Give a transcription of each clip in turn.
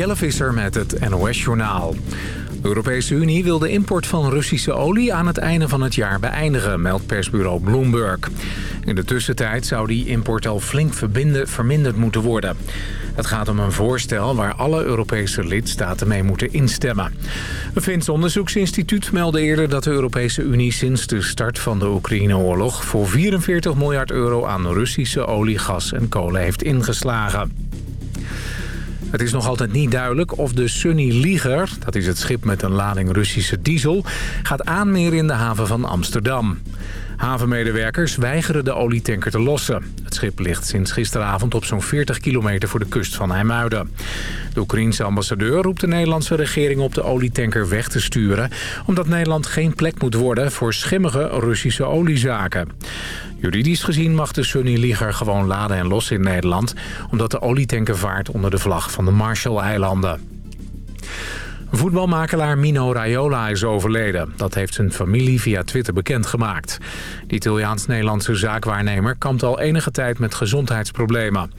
Jelle Visser met het NOS-journaal. De Europese Unie wil de import van Russische olie aan het einde van het jaar beëindigen, meldt persbureau Bloomberg. In de tussentijd zou die import al flink verminderd moeten worden. Het gaat om een voorstel waar alle Europese lidstaten mee moeten instemmen. Een Fins onderzoeksinstituut meldde eerder dat de Europese Unie sinds de start van de Oekraïne-oorlog voor 44 miljard euro aan Russische olie, gas en kolen heeft ingeslagen. Het is nog altijd niet duidelijk of de Sunny Liger, dat is het schip met een lading Russische diesel, gaat aanmeren in de haven van Amsterdam. Havenmedewerkers weigeren de olietanker te lossen. Het schip ligt sinds gisteravond op zo'n 40 kilometer voor de kust van IJmuiden. De Oekraïense ambassadeur roept de Nederlandse regering op de olietanker weg te sturen... omdat Nederland geen plek moet worden voor schimmige Russische oliezaken. Juridisch gezien mag de Sunny Liger gewoon laden en lossen in Nederland... omdat de olietanker vaart onder de vlag van de Marshall-eilanden. Voetbalmakelaar Mino Raiola is overleden. Dat heeft zijn familie via Twitter bekendgemaakt. De Italiaans-Nederlandse zaakwaarnemer kampt al enige tijd met gezondheidsproblemen.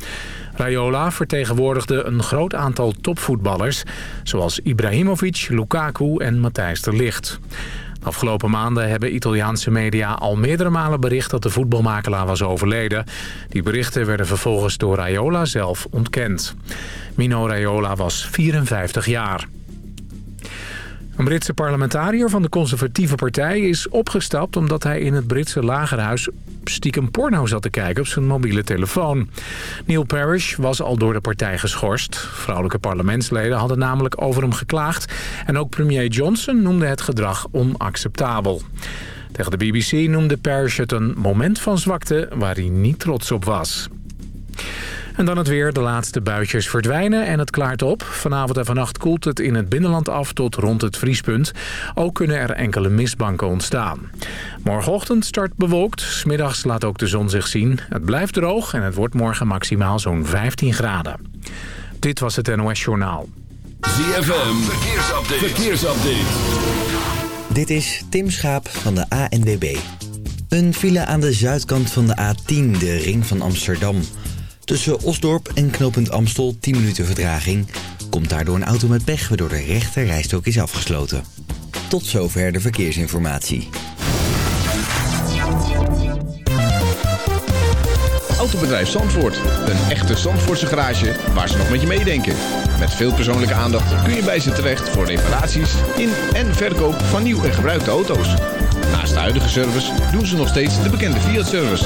Raiola vertegenwoordigde een groot aantal topvoetballers... zoals Ibrahimovic, Lukaku en Matthijs de Ligt. Afgelopen maanden hebben Italiaanse media al meerdere malen bericht dat de voetbalmakelaar was overleden. Die berichten werden vervolgens door Raiola zelf ontkend. Mino Raiola was 54 jaar. Een Britse parlementariër van de conservatieve partij is opgestapt... omdat hij in het Britse lagerhuis stiekem porno zat te kijken op zijn mobiele telefoon. Neil Parish was al door de partij geschorst. Vrouwelijke parlementsleden hadden namelijk over hem geklaagd... en ook premier Johnson noemde het gedrag onacceptabel. Tegen de BBC noemde Parish het een moment van zwakte waar hij niet trots op was. En dan het weer. De laatste buitjes verdwijnen en het klaart op. Vanavond en vannacht koelt het in het binnenland af tot rond het vriespunt. Ook kunnen er enkele mistbanken ontstaan. Morgenochtend start bewolkt. Smiddags laat ook de zon zich zien. Het blijft droog en het wordt morgen maximaal zo'n 15 graden. Dit was het NOS Journaal. ZFM. Verkeersupdate. Verkeersupdate. Dit is Tim Schaap van de ANWB. Een file aan de zuidkant van de A10, de ring van Amsterdam... Tussen Osdorp en knooppunt Amstel 10 minuten vertraging. Komt daardoor een auto met pech waardoor de rechter rijstok is afgesloten. Tot zover de verkeersinformatie. Autobedrijf Zandvoort. Een echte Zandvoortse garage waar ze nog met je meedenken. Met veel persoonlijke aandacht kun je bij ze terecht voor reparaties in en verkoop van nieuw en gebruikte auto's. Naast de huidige service doen ze nog steeds de bekende Fiat-service.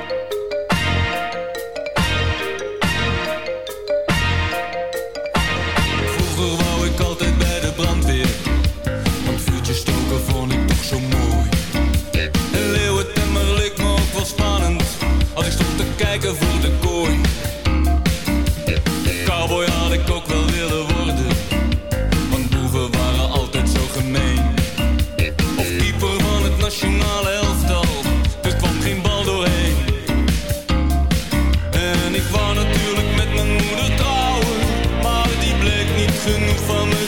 kijken voor de kooi. Cowboy had ik ook wel willen worden. Want boeven waren altijd zo gemeen. Of keeper van het nationale elftal. Er kwam geen bal doorheen. En ik wou natuurlijk met mijn moeder trouwen. Maar die bleek niet genoeg van me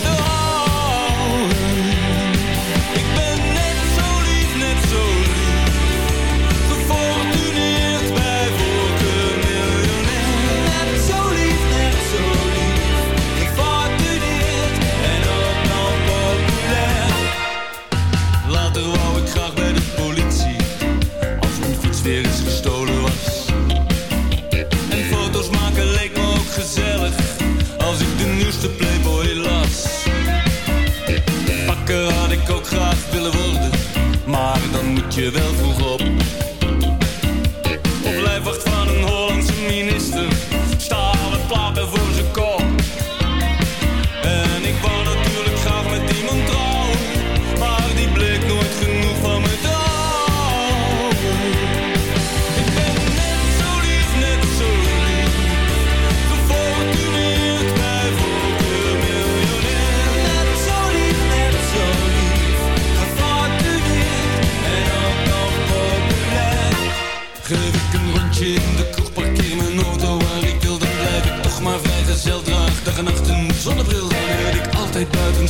je wel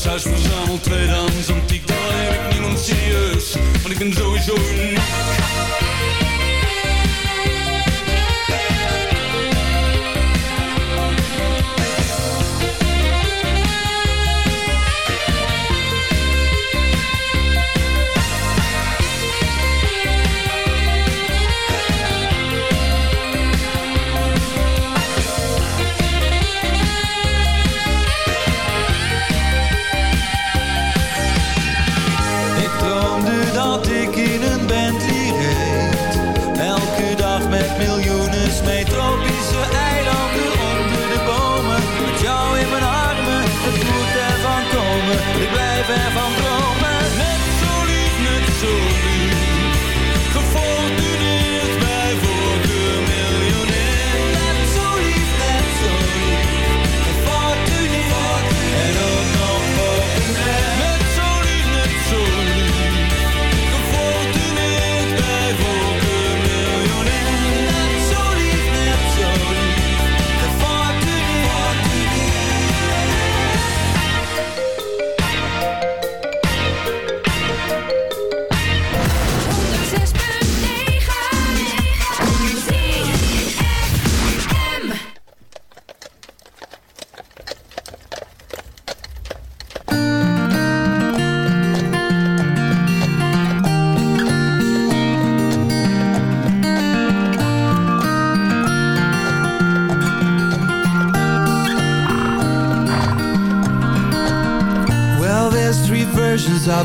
altijd buitenshuis, verzamel tweedehands antiek Dan heb ik niemand serieus, want ik ben sowieso uniek dat ik in een Bentley reed. Elke dag met miljoenen smeet tropische eilanden onder de bomen. Met jou in mijn armen, het moet ervan komen, ik blijf ervan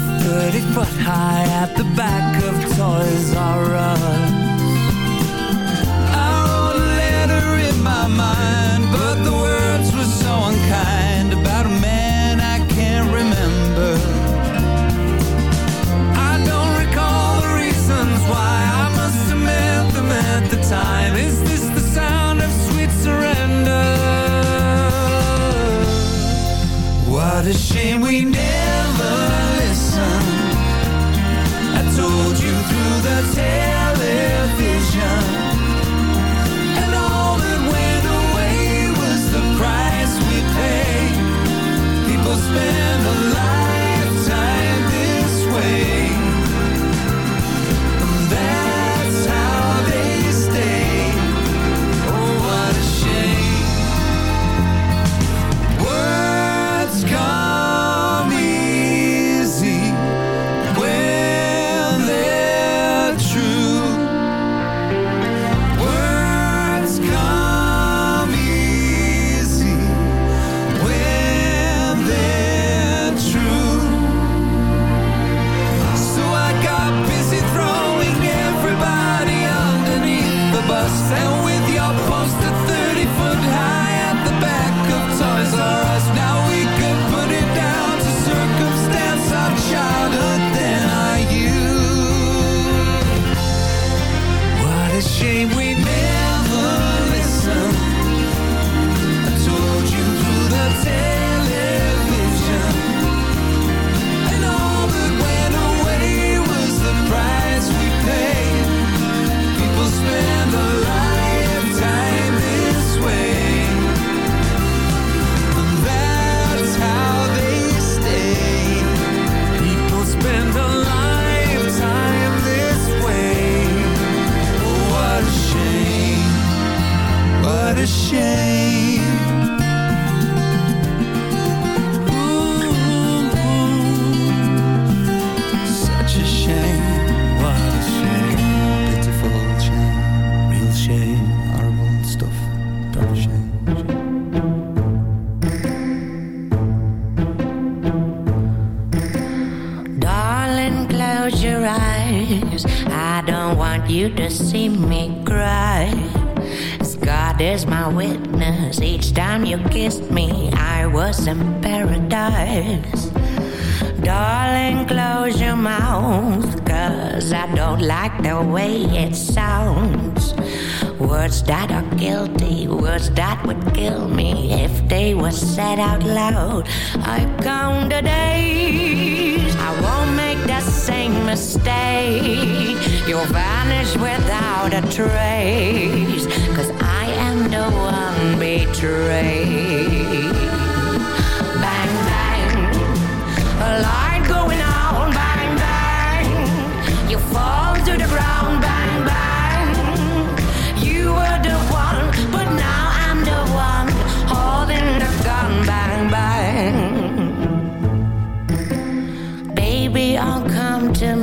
the that are guilty, words that would kill me if they were said out loud. I count the days, I won't make the same mistake. You'll vanish without a trace, cause I am the one betrayed.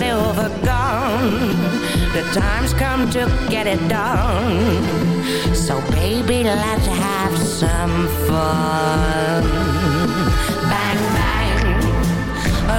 silver gun. The time's come to get it done. So, baby, let's have some fun. Bang, bang, a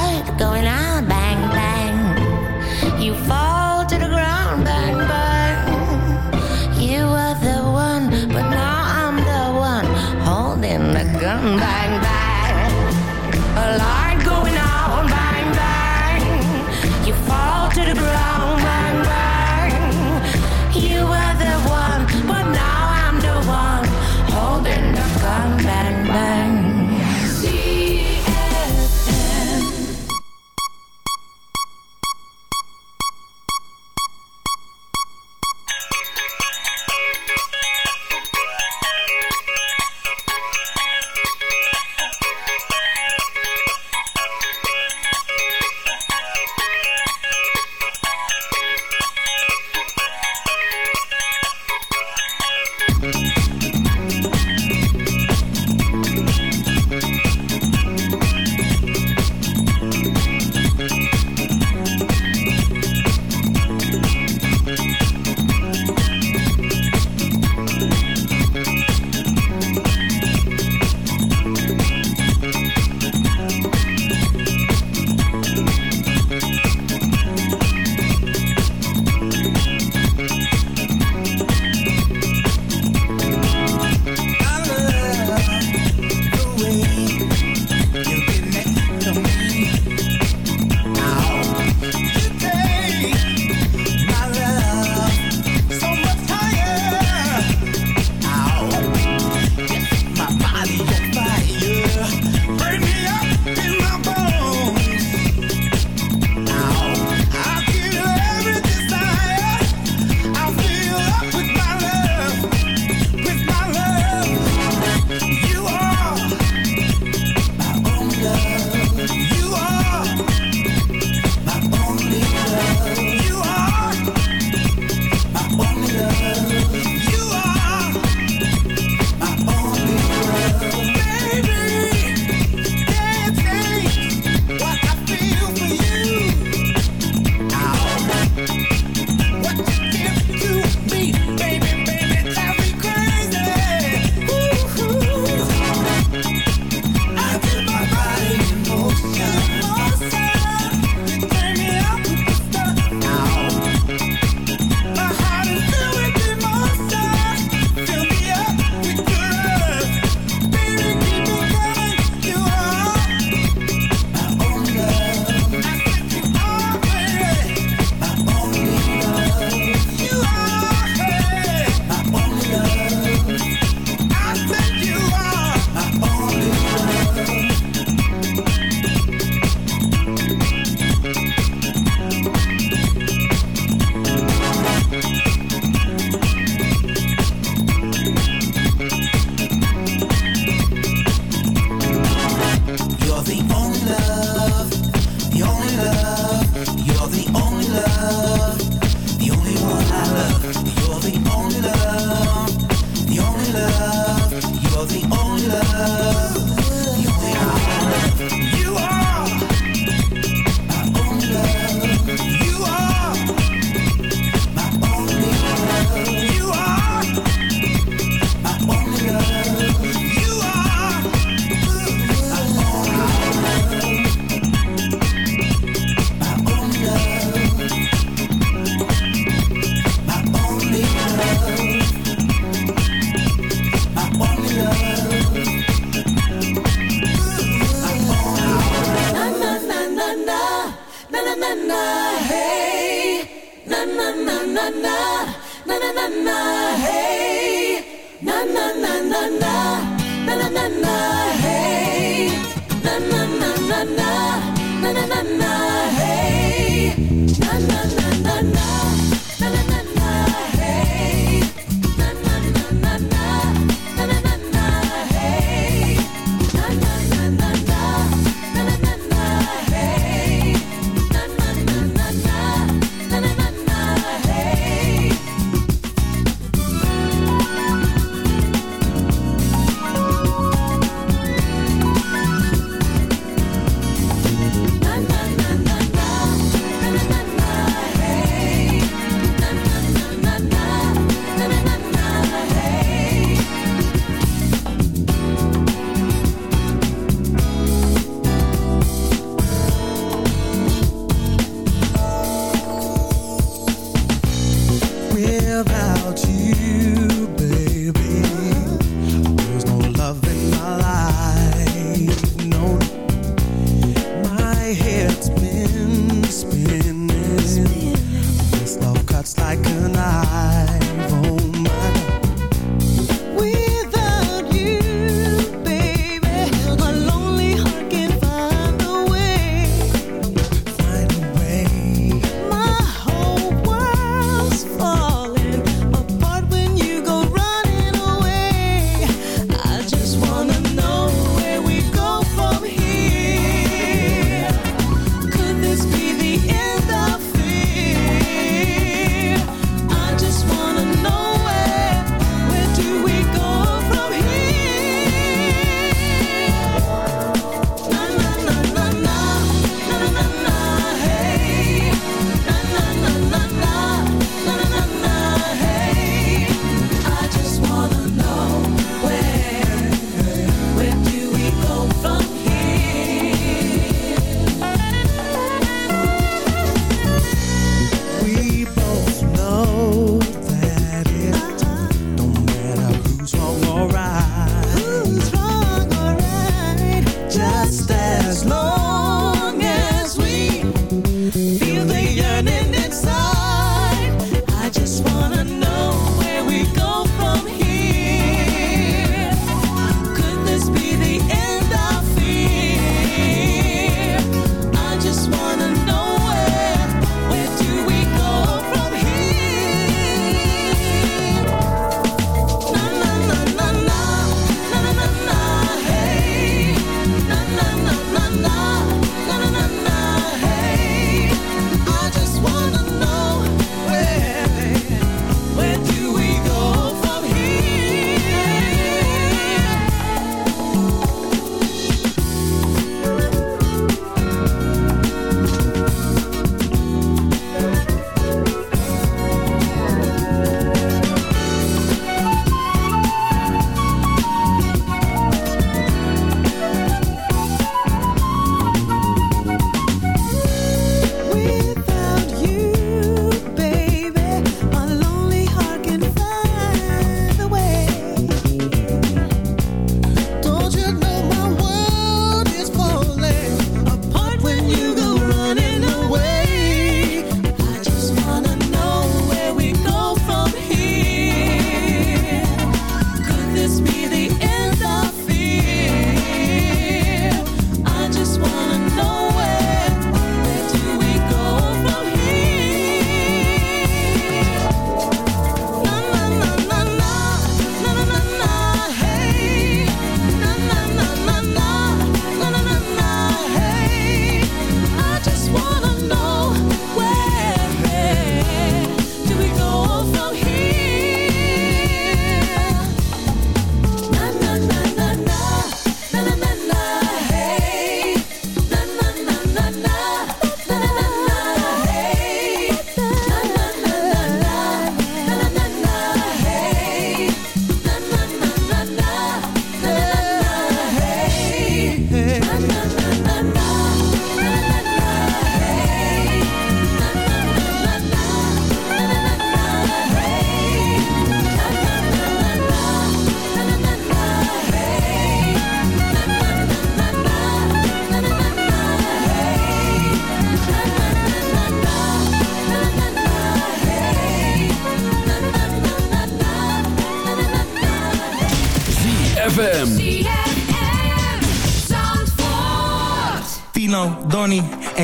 Bang.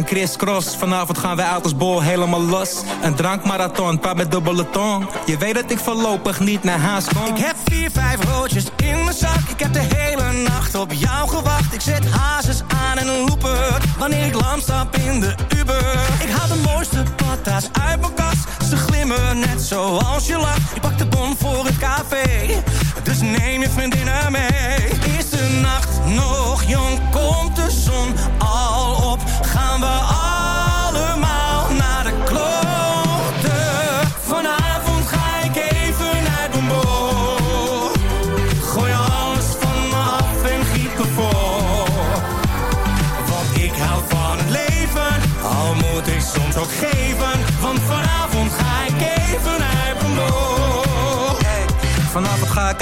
Donny en Chris Cross. Vanavond gaan wij uit als bol helemaal los. Een drankmarathon, pa met dubbele tong. Je weet dat ik voorlopig niet naar huis kom. Ik heb vier, vijf roodjes in mijn zak. Ik heb de hele nacht op jou gewacht. Wanneer ik lam stap in de Uber. Ik haal de mooiste patas uit mijn kast. Ze glimmen net zoals je lacht. Ik pak de bon voor het café. Dus neem je vriendinnen mee. De nacht nog jong? Komt de zon al op? Gaan we allemaal geven. Want vanavond ga ik even. Hey, Vanavond ga ik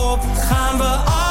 Gaan we allemaal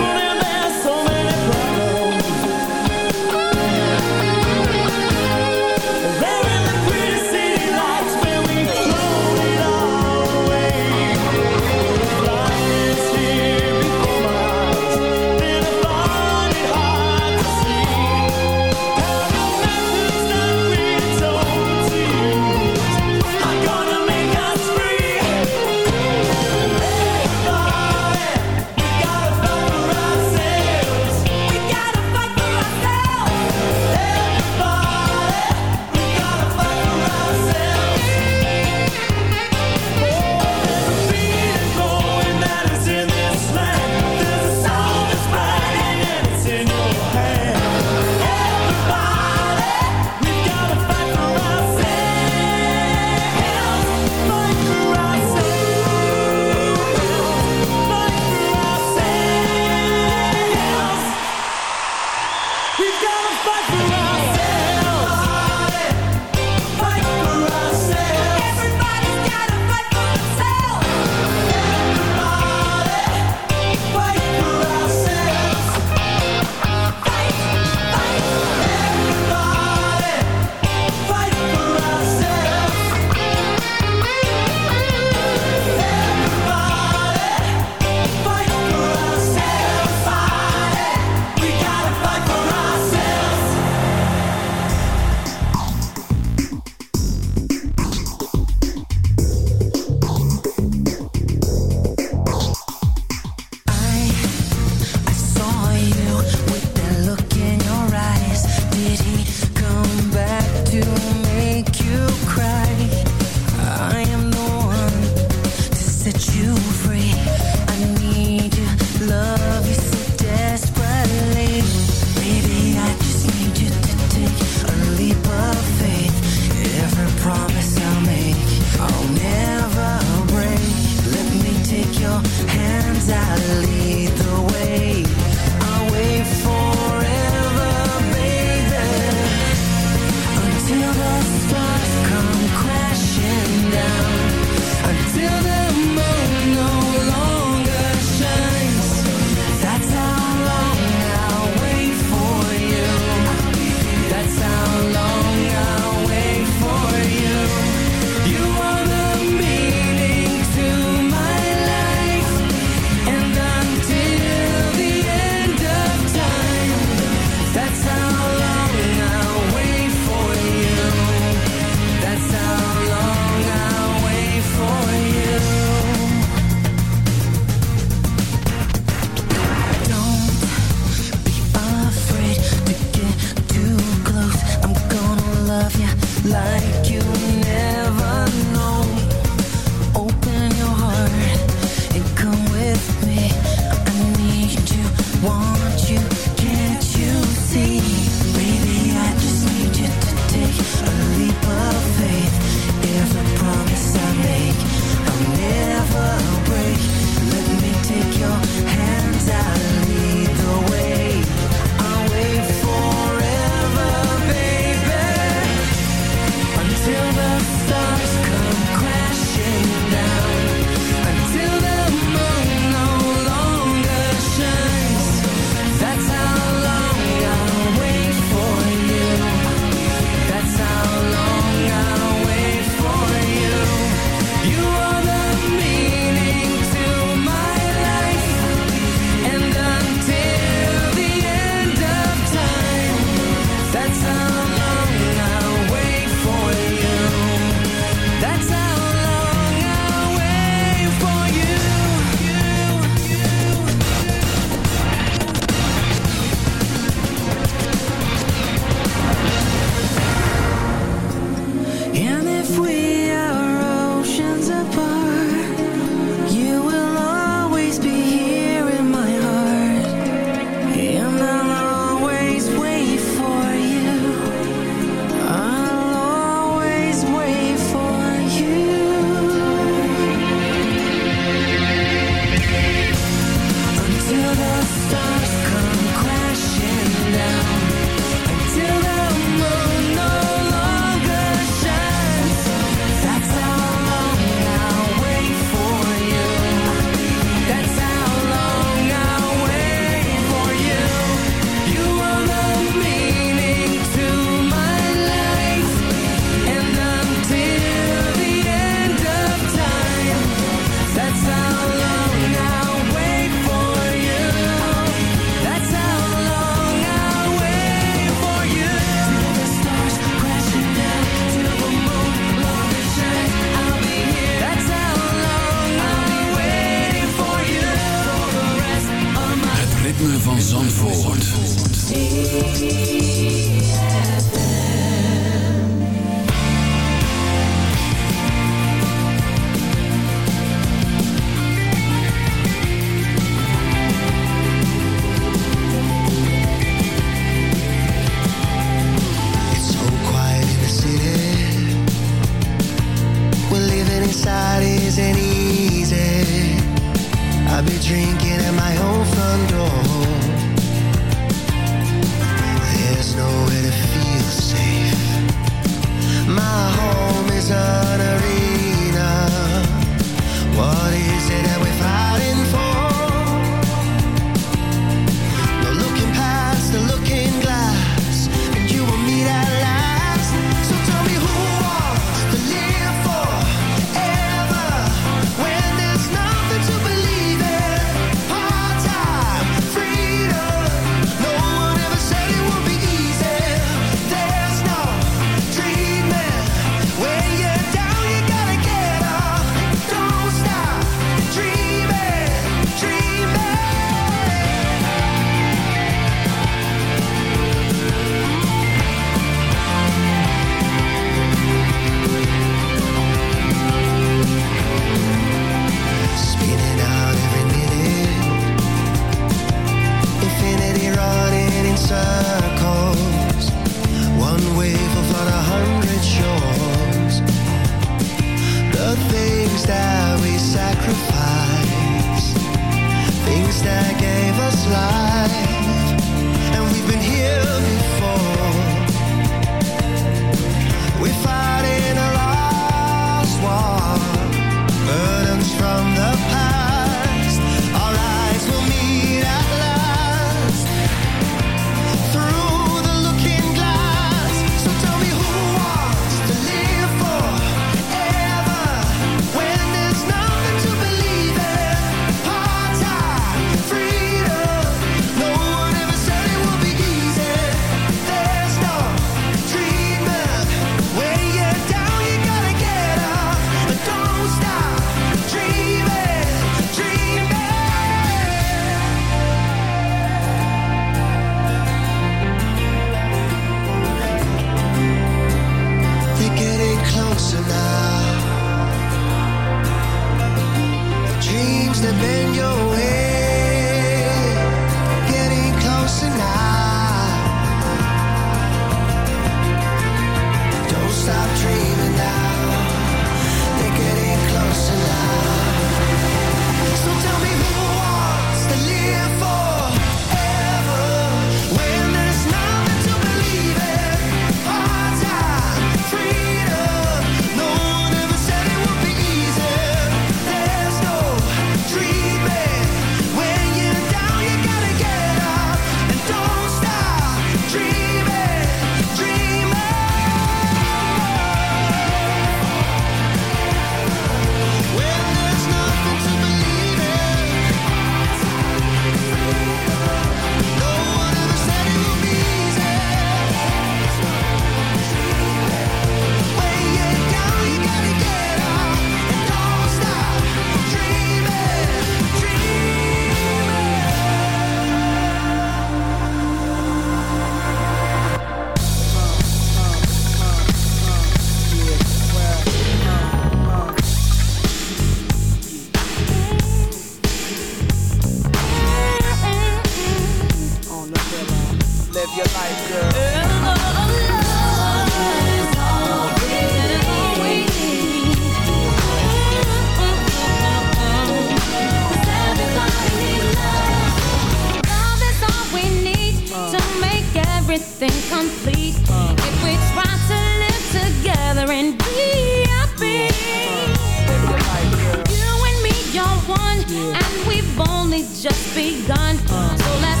one, and we've only just begun. So let's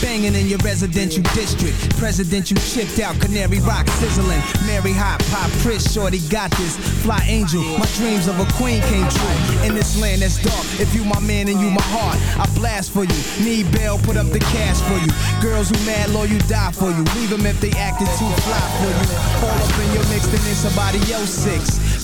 banging in your residential district. Presidential chipped out, Canary Rock sizzling. Mary Hot, Pop, Chris, Shorty got this. Fly Angel, my dreams of a queen came true. In this land that's dark, if you my man and you my heart, I blast for you. Need bail, put up the cash for you. Girls who mad, low, you die for you. Leave them if they acted too fly for you. All up in your mix, then in somebody else six.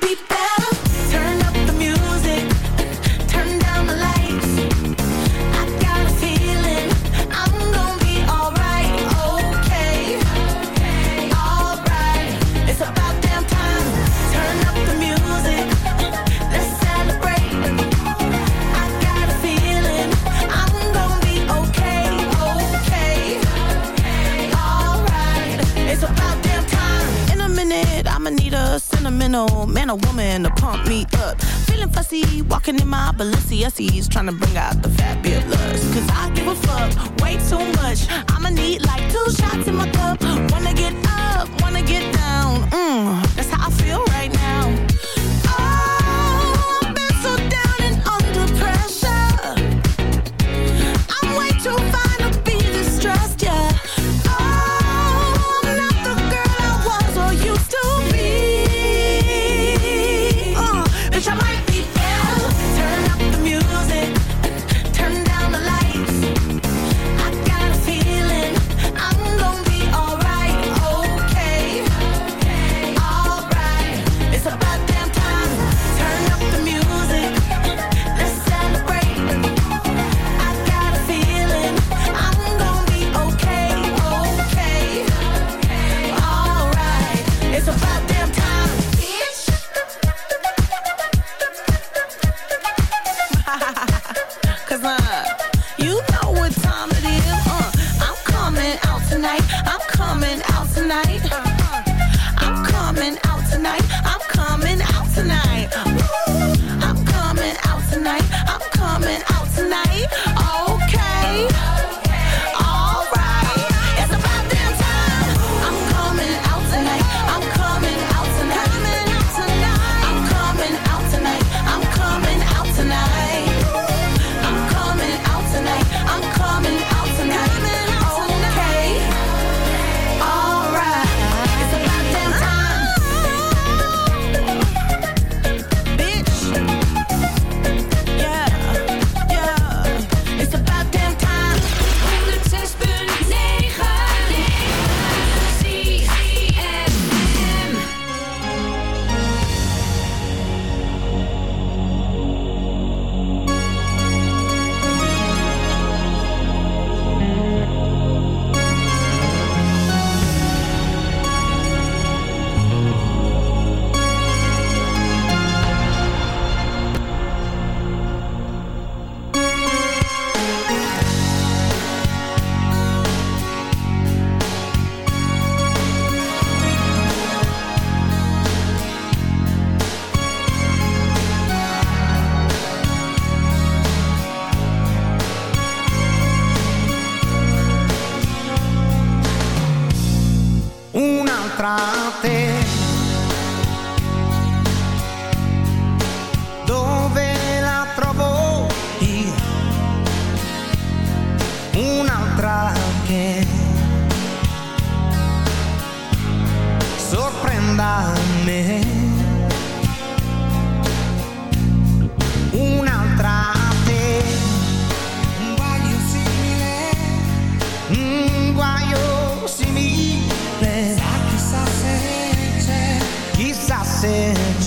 people. trying to bring out the